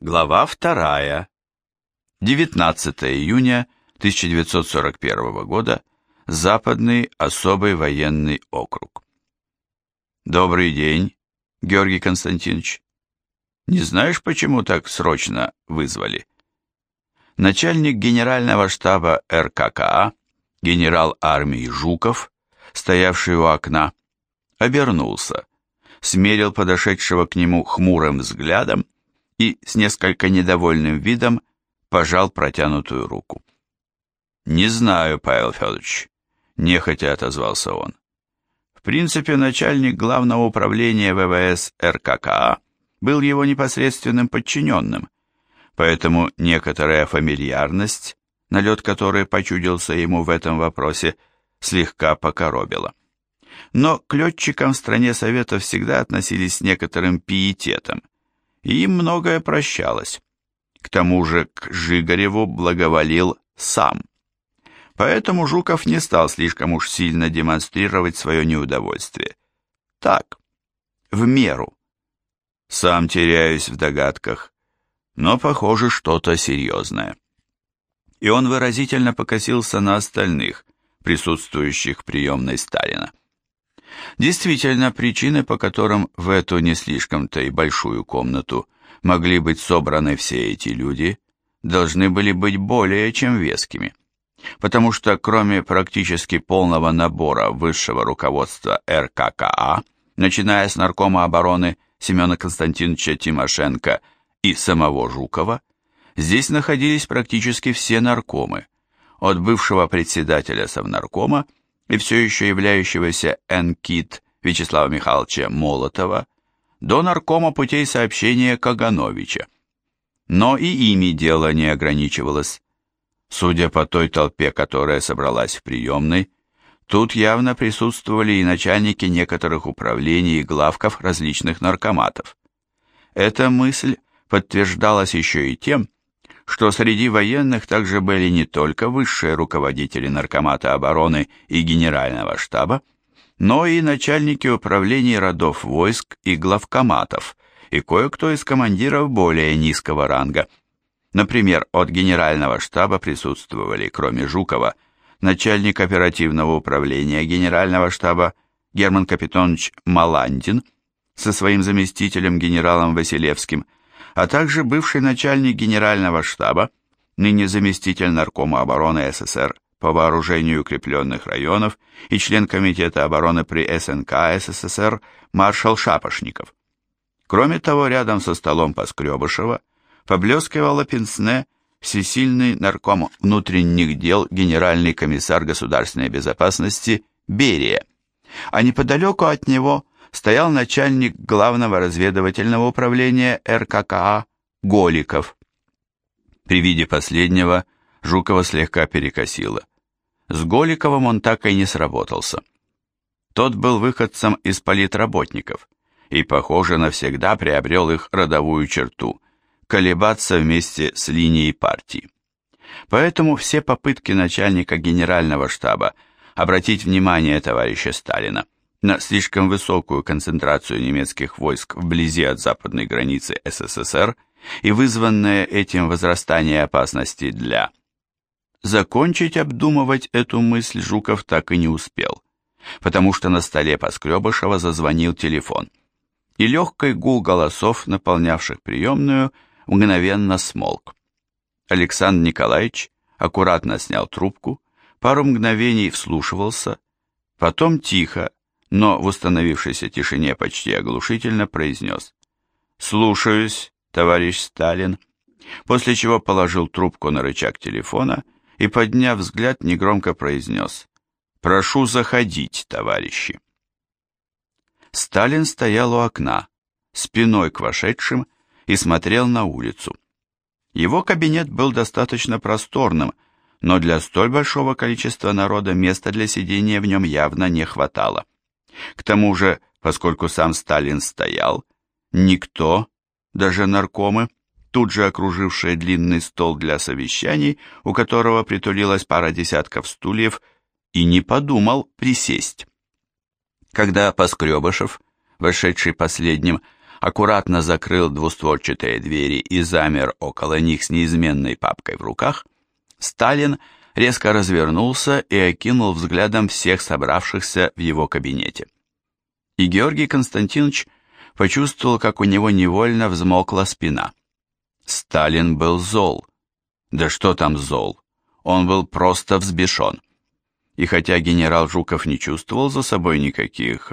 Глава вторая. 19 июня 1941 года. Западный особый военный округ. Добрый день, Георгий Константинович. Не знаешь, почему так срочно вызвали? Начальник генерального штаба РККА, генерал армии Жуков, стоявший у окна, обернулся, смерил подошедшего к нему хмурым взглядом и с несколько недовольным видом пожал протянутую руку. «Не знаю, Павел Федорович», — нехотя отозвался он. В принципе, начальник главного управления ВВС РККА был его непосредственным подчиненным, поэтому некоторая фамильярность, налет которой почудился ему в этом вопросе, слегка покоробила. Но к летчикам в стране Советов всегда относились с некоторым пиететом — и им многое прощалось. К тому же к Жигареву благоволил сам. Поэтому Жуков не стал слишком уж сильно демонстрировать свое неудовольствие. Так, в меру. Сам теряюсь в догадках, но, похоже, что-то серьезное. И он выразительно покосился на остальных, присутствующих в приемной Сталина. Действительно, причины, по которым в эту не слишком-то и большую комнату могли быть собраны все эти люди, должны были быть более чем вескими. Потому что кроме практически полного набора высшего руководства РККА, начиная с наркома обороны Семена Константиновича Тимошенко и самого Жукова, здесь находились практически все наркомы, от бывшего председателя Совнаркома и все еще являющегося НКИТ Вячеслава Михайловича Молотова до наркома путей сообщения Кагановича. Но и ими дело не ограничивалось. Судя по той толпе, которая собралась в приемной, тут явно присутствовали и начальники некоторых управлений и главков различных наркоматов. Эта мысль подтверждалась еще и тем, что среди военных также были не только высшие руководители Наркомата обороны и Генерального штаба, но и начальники управлений родов войск и главкоматов, и кое-кто из командиров более низкого ранга. Например, от Генерального штаба присутствовали, кроме Жукова, начальник оперативного управления Генерального штаба Герман Капитонович Маландин со своим заместителем генералом Василевским – а также бывший начальник генерального штаба, ныне заместитель Наркома обороны СССР по вооружению укрепленных районов и член Комитета обороны при СНК СССР маршал Шапошников. Кроме того, рядом со столом Поскребышева поблескивала пенсне всесильный нарком внутренних дел генеральный комиссар государственной безопасности Берия, а неподалеку от него стоял начальник главного разведывательного управления РККА Голиков. При виде последнего Жукова слегка перекосило. С Голиковым он так и не сработался. Тот был выходцем из политработников и, похоже, навсегда приобрел их родовую черту – колебаться вместе с линией партии. Поэтому все попытки начальника генерального штаба обратить внимание товарища Сталина – на слишком высокую концентрацию немецких войск вблизи от западной границы СССР и вызванное этим возрастание опасности для... Закончить обдумывать эту мысль Жуков так и не успел, потому что на столе Поскребышева зазвонил телефон, и легкий гул голосов, наполнявших приемную, мгновенно смолк. Александр Николаевич аккуратно снял трубку, пару мгновений вслушивался, потом тихо, но в установившейся тишине почти оглушительно произнес «Слушаюсь, товарищ Сталин», после чего положил трубку на рычаг телефона и, подняв взгляд, негромко произнес «Прошу заходить, товарищи». Сталин стоял у окна, спиной к вошедшим, и смотрел на улицу. Его кабинет был достаточно просторным, но для столь большого количества народа места для сидения в нем явно не хватало. К тому же, поскольку сам Сталин стоял, никто, даже наркомы, тут же окружившие длинный стол для совещаний, у которого притулилась пара десятков стульев, и не подумал присесть. Когда Поскребышев, вошедший последним, аккуратно закрыл двустворчатые двери и замер около них с неизменной папкой в руках, Сталин резко развернулся и окинул взглядом всех собравшихся в его кабинете. И Георгий Константинович почувствовал, как у него невольно взмокла спина. Сталин был зол. Да что там зол? Он был просто взбешен. И хотя генерал Жуков не чувствовал за собой никаких,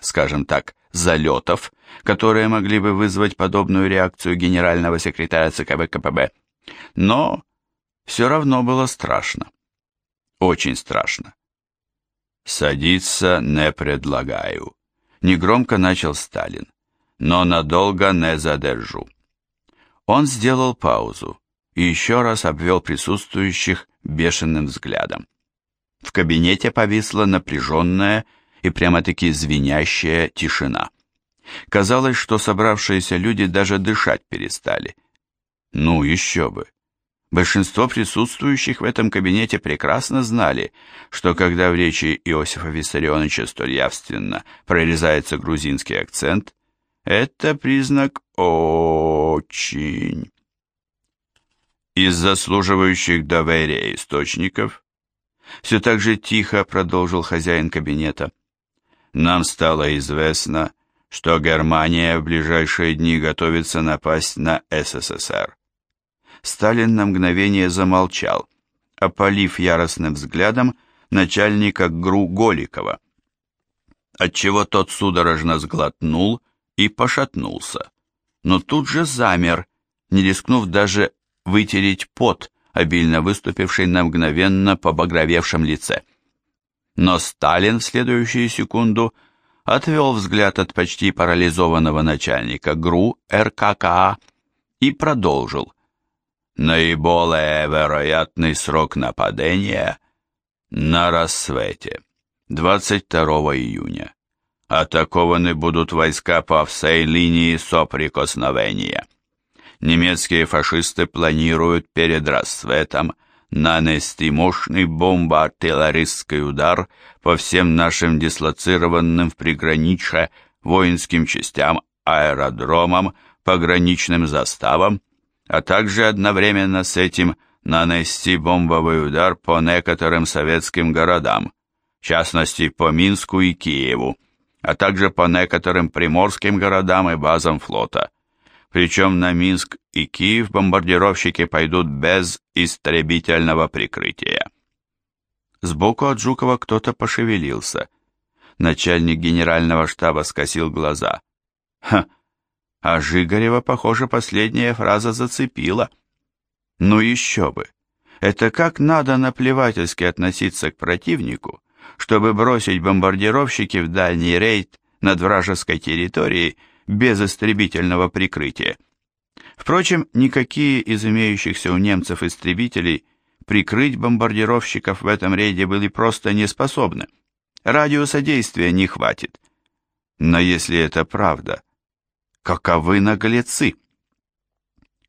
скажем так, залетов, которые могли бы вызвать подобную реакцию генерального секретаря ЦК ВКПБ, но все равно было страшно. Очень страшно. «Садиться не предлагаю», — негромко начал Сталин, «но надолго не задержу». Он сделал паузу и еще раз обвел присутствующих бешеным взглядом. В кабинете повисла напряженная и прямо-таки звенящая тишина. Казалось, что собравшиеся люди даже дышать перестали. Ну, еще бы. Большинство присутствующих в этом кабинете прекрасно знали, что когда в речи Иосифа Виссарионовича столь явственно прорезается грузинский акцент, это признак очень. Из заслуживающих доверия источников все так же тихо продолжил хозяин кабинета. Нам стало известно, что Германия в ближайшие дни готовится напасть на СССР. Сталин на мгновение замолчал, опалив яростным взглядом начальника ГРУ Голикова, отчего тот судорожно сглотнул и пошатнулся, но тут же замер, не рискнув даже вытереть пот, обильно выступивший на мгновенно побагровевшем лице. Но Сталин в следующую секунду отвел взгляд от почти парализованного начальника ГРУ РККА и продолжил, Наиболее вероятный срок нападения на рассвете, 22 июня. Атакованы будут войска по всей линии соприкосновения. Немецкие фашисты планируют перед рассветом нанести мощный бомбо-артиллерийский удар по всем нашим дислоцированным в приграничье воинским частям, аэродромам, пограничным заставам, а также одновременно с этим нанести бомбовый удар по некоторым советским городам, в частности по Минску и Киеву, а также по некоторым приморским городам и базам флота. Причем на Минск и Киев бомбардировщики пойдут без истребительного прикрытия. Сбоку от Жукова кто-то пошевелился. Начальник генерального штаба скосил глаза. «Ха, а Жигарева, похоже, последняя фраза зацепила. Ну еще бы! Это как надо наплевательски относиться к противнику, чтобы бросить бомбардировщики в дальний рейд над вражеской территорией без истребительного прикрытия. Впрочем, никакие из имеющихся у немцев истребителей прикрыть бомбардировщиков в этом рейде были просто не способны. Радиуса действия не хватит. Но если это правда, Каковы наглецы!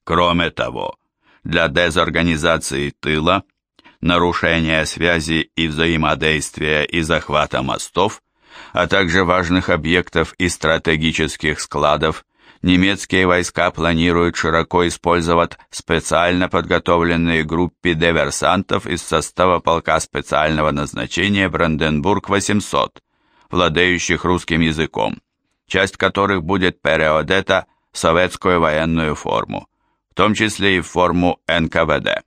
Кроме того, для дезорганизации тыла, нарушения связи и взаимодействия и захвата мостов, а также важных объектов и стратегических складов, немецкие войска планируют широко использовать специально подготовленные группы диверсантов из состава полка специального назначения Бранденбург-800, владеющих русским языком часть которых будет переодета в советскую военную форму, в том числе и в форму НКВД.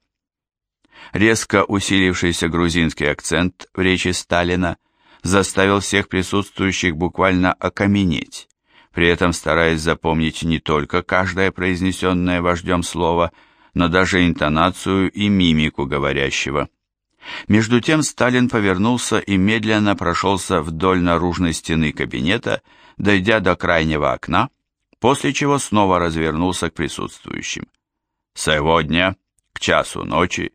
Резко усилившийся грузинский акцент в речи Сталина заставил всех присутствующих буквально окаменеть, при этом стараясь запомнить не только каждое произнесенное вождем слово, но даже интонацию и мимику говорящего. Между тем Сталин повернулся и медленно прошелся вдоль наружной стены кабинета, дойдя до крайнего окна, после чего снова развернулся к присутствующим. «Сегодня, к часу ночи,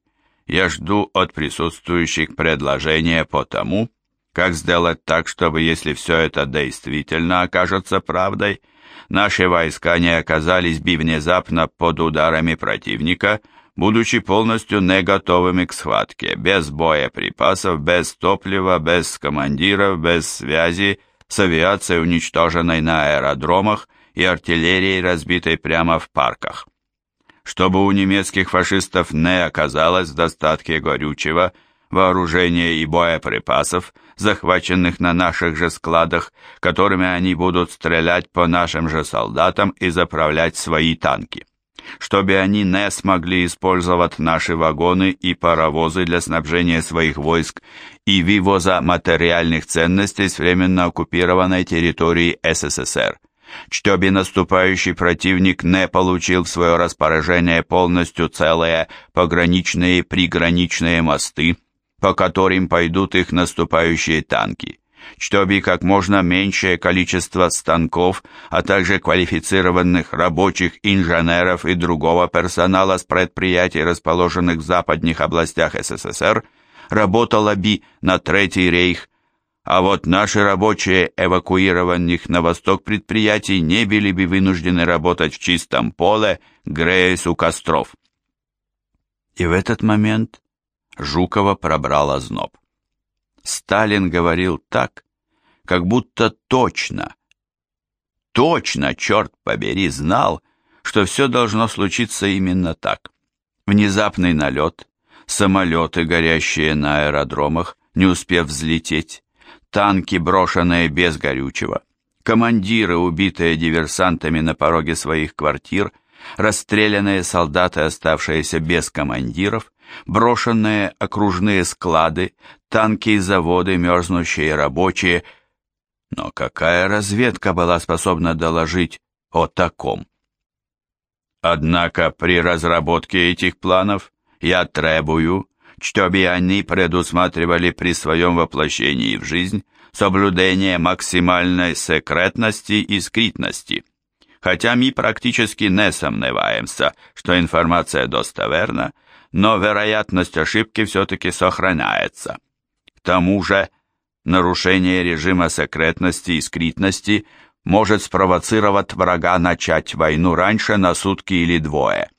я жду от присутствующих предложения по тому, как сделать так, чтобы, если все это действительно окажется правдой, наши войска не оказались бы внезапно под ударами противника, будучи полностью не готовыми к схватке, без боеприпасов, без топлива, без командиров, без связи, с авиацией, уничтоженной на аэродромах и артиллерией, разбитой прямо в парках. Чтобы у немецких фашистов не оказалось в достатке горючего, вооружения и боеприпасов, захваченных на наших же складах, которыми они будут стрелять по нашим же солдатам и заправлять свои танки чтобы они не смогли использовать наши вагоны и паровозы для снабжения своих войск и вывоза материальных ценностей с временно оккупированной территории СССР, чтобы наступающий противник не получил в свое распоряжение полностью целые пограничные приграничные мосты, по которым пойдут их наступающие танки чтобы как можно меньшее количество станков, а также квалифицированных рабочих, инженеров и другого персонала с предприятий, расположенных в западных областях СССР, работало бы на Третий рейх, а вот наши рабочие эвакуированных на восток предприятий не были бы вынуждены работать в чистом поле, греясь у костров. И в этот момент Жукова пробрал зноб. Сталин говорил так, как будто точно, точно, черт побери, знал, что все должно случиться именно так. Внезапный налет, самолеты, горящие на аэродромах, не успев взлететь, танки, брошенные без горючего, командиры, убитые диверсантами на пороге своих квартир, расстрелянные солдаты, оставшиеся без командиров, брошенные окружные склады, танки и заводы, мерзнущие рабочие. Но какая разведка была способна доложить о таком? Однако при разработке этих планов я требую, чтобы они предусматривали при своем воплощении в жизнь соблюдение максимальной секретности и скрытности. Хотя мы практически не сомневаемся, что информация достоверна, но вероятность ошибки все-таки сохраняется. К тому же, нарушение режима секретности и скрытности может спровоцировать врага начать войну раньше на сутки или двое.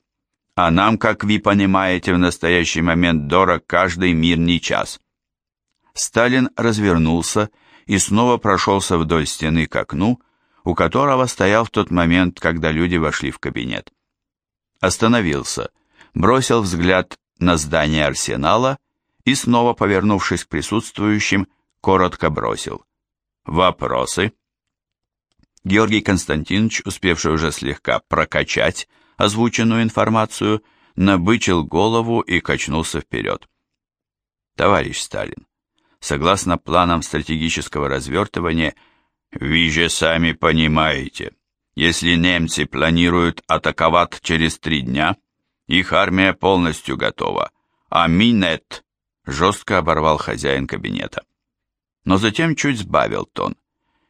А нам, как вы понимаете, в настоящий момент дорог каждый мирный час. Сталин развернулся и снова прошелся вдоль стены к окну, у которого стоял в тот момент, когда люди вошли в кабинет. Остановился, бросил взгляд на здание арсенала и снова, повернувшись к присутствующим, коротко бросил. «Вопросы?» Георгий Константинович, успевший уже слегка прокачать озвученную информацию, набычил голову и качнулся вперед. «Товарищ Сталин, согласно планам стратегического развертывания, вы же сами понимаете, если немцы планируют атаковать через три дня, их армия полностью готова, а Минет жестко оборвал хозяин кабинета. Но затем чуть сбавил тон.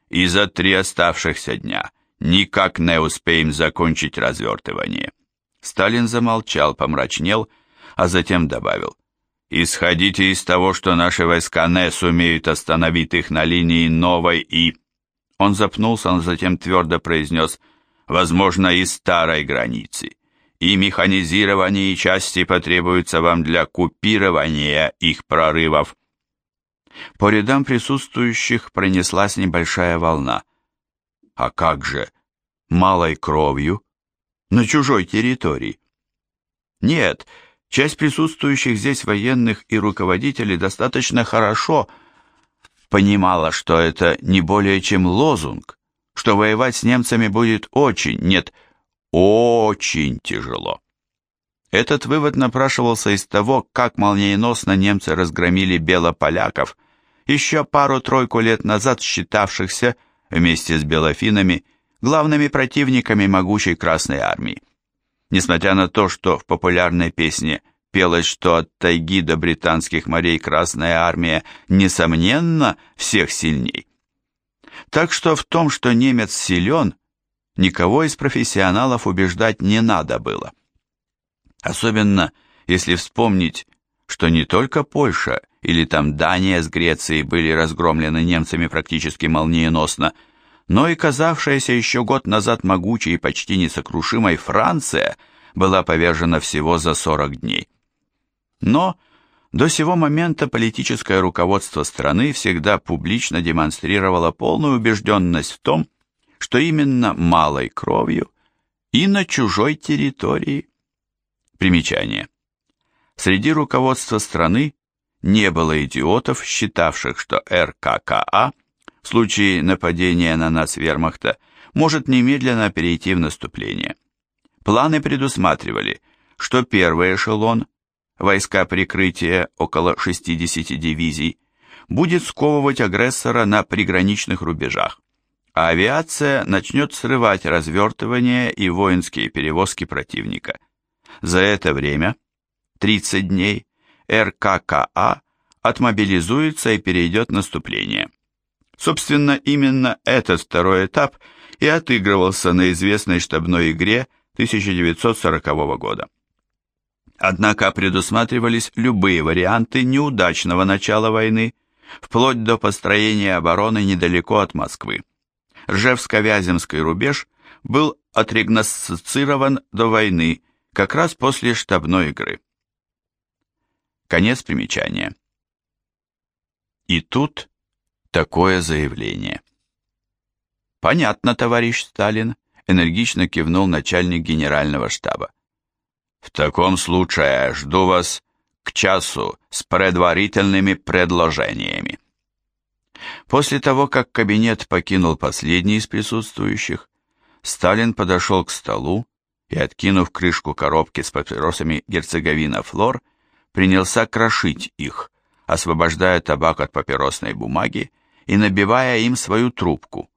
И за три оставшихся дня никак не успеем закончить развертывание. Сталин замолчал, помрачнел, а затем добавил. Исходите из того, что наши войска не сумеют остановить их на линии новой и... Он запнулся, но затем твердо произнес, возможно, и старой границы и механизирование части потребуются вам для купирования их прорывов. По рядам присутствующих пронеслась небольшая волна. А как же, малой кровью, на чужой территории? Нет, часть присутствующих здесь военных и руководителей достаточно хорошо понимала, что это не более чем лозунг, что воевать с немцами будет очень, нет, очень тяжело. Этот вывод напрашивался из того, как молниеносно немцы разгромили белополяков, еще пару-тройку лет назад считавшихся, вместе с белофинами, главными противниками могучей Красной Армии. Несмотря на то, что в популярной песне пелось, что от тайги до британских морей Красная Армия, несомненно, всех сильней. Так что в том, что немец силен, никого из профессионалов убеждать не надо было. Особенно, если вспомнить, что не только Польша или там Дания с Грецией были разгромлены немцами практически молниеносно, но и казавшаяся еще год назад могучей и почти несокрушимой Франция была повержена всего за 40 дней. Но до сего момента политическое руководство страны всегда публично демонстрировало полную убежденность в том, что именно малой кровью и на чужой территории. Примечание. Среди руководства страны не было идиотов, считавших, что РККА в случае нападения на нас вермахта может немедленно перейти в наступление. Планы предусматривали, что первый эшелон, войска прикрытия около 60 дивизий, будет сковывать агрессора на приграничных рубежах, а авиация начнет срывать развертывание и воинские перевозки противника. За это время, 30 дней, РККА отмобилизуется и перейдет наступление. Собственно, именно этот второй этап и отыгрывался на известной штабной игре 1940 года. Однако предусматривались любые варианты неудачного начала войны, вплоть до построения обороны недалеко от Москвы. Ржевско-Вяземский рубеж был отрегносцирован до войны, как раз после штабной игры. Конец примечания. И тут такое заявление. Понятно, товарищ Сталин, энергично кивнул начальник генерального штаба. В таком случае жду вас к часу с предварительными предложениями. После того, как кабинет покинул последний из присутствующих, Сталин подошел к столу и, откинув крышку коробки с папиросами герцеговина Флор, принялся крошить их, освобождая табак от папиросной бумаги и набивая им свою трубку,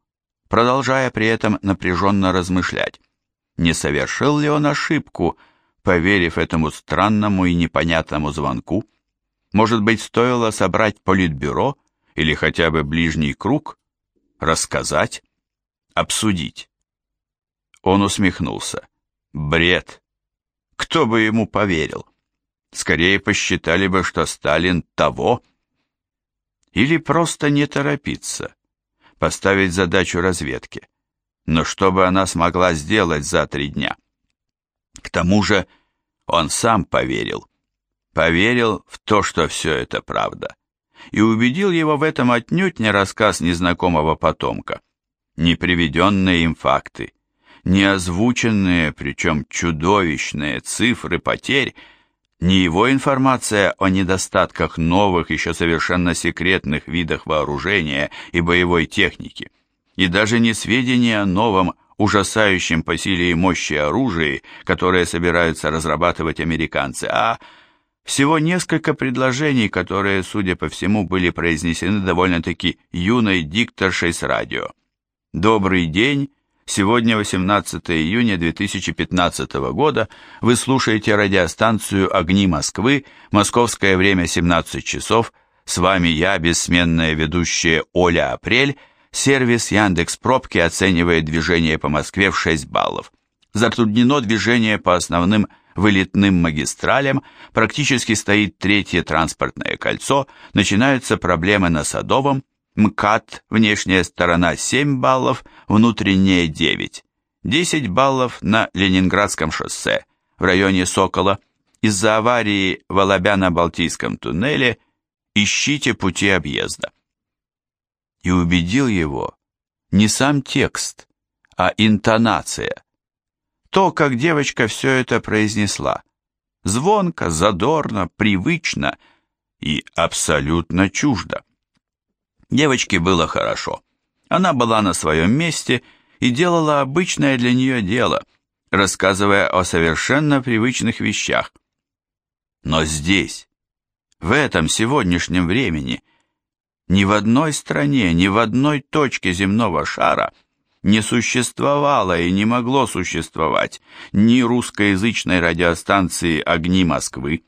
продолжая при этом напряженно размышлять, не совершил ли он ошибку, поверив этому странному и непонятному звонку. Может быть, стоило собрать политбюро или хотя бы ближний круг, рассказать, обсудить. Он усмехнулся. Бред. Кто бы ему поверил? Скорее посчитали бы, что Сталин того. Или просто не торопиться, поставить задачу разведке. Но что бы она смогла сделать за три дня? К тому же он сам поверил. Поверил в то, что все это правда. И убедил его в этом отнюдь не рассказ незнакомого потомка, не приведенные им факты, не озвученные, причем чудовищные цифры потерь, не его информация о недостатках новых, еще совершенно секретных видах вооружения и боевой техники, и даже не сведения о новом, ужасающем по силе и мощи оружии, которое собираются разрабатывать американцы, а всего несколько предложений, которые, судя по всему, были произнесены довольно-таки юной дикторшей с радио. «Добрый день!» Сегодня 18 июня 2015 года. Вы слушаете радиостанцию «Огни Москвы», московское время 17 часов. С вами я, бессменная ведущая Оля Апрель. Сервис Яндекс Пробки оценивает движение по Москве в 6 баллов. Затруднено движение по основным вылетным магистралям, практически стоит третье транспортное кольцо, начинаются проблемы на Садовом, МКАД, внешняя сторона 7 баллов, внутренняя 9. 10 баллов на Ленинградском шоссе в районе Сокола. Из-за аварии в Алабяно-Балтийском туннеле ищите пути объезда. И убедил его не сам текст, а интонация. То, как девочка все это произнесла. Звонко, задорно, привычно и абсолютно чуждо. Девочке было хорошо. Она была на своем месте и делала обычное для нее дело, рассказывая о совершенно привычных вещах. Но здесь, в этом сегодняшнем времени, ни в одной стране, ни в одной точке земного шара не существовало и не могло существовать ни русскоязычной радиостанции «Огни Москвы»,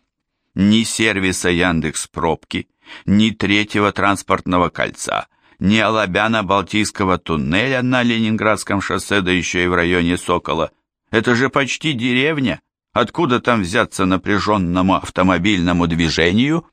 ни сервиса Яндекс Пробки, ни третьего транспортного кольца, ни Алабяна-Балтийского туннеля на Ленинградском шоссе, да еще и в районе Сокола. Это же почти деревня. Откуда там взяться напряженному автомобильному движению?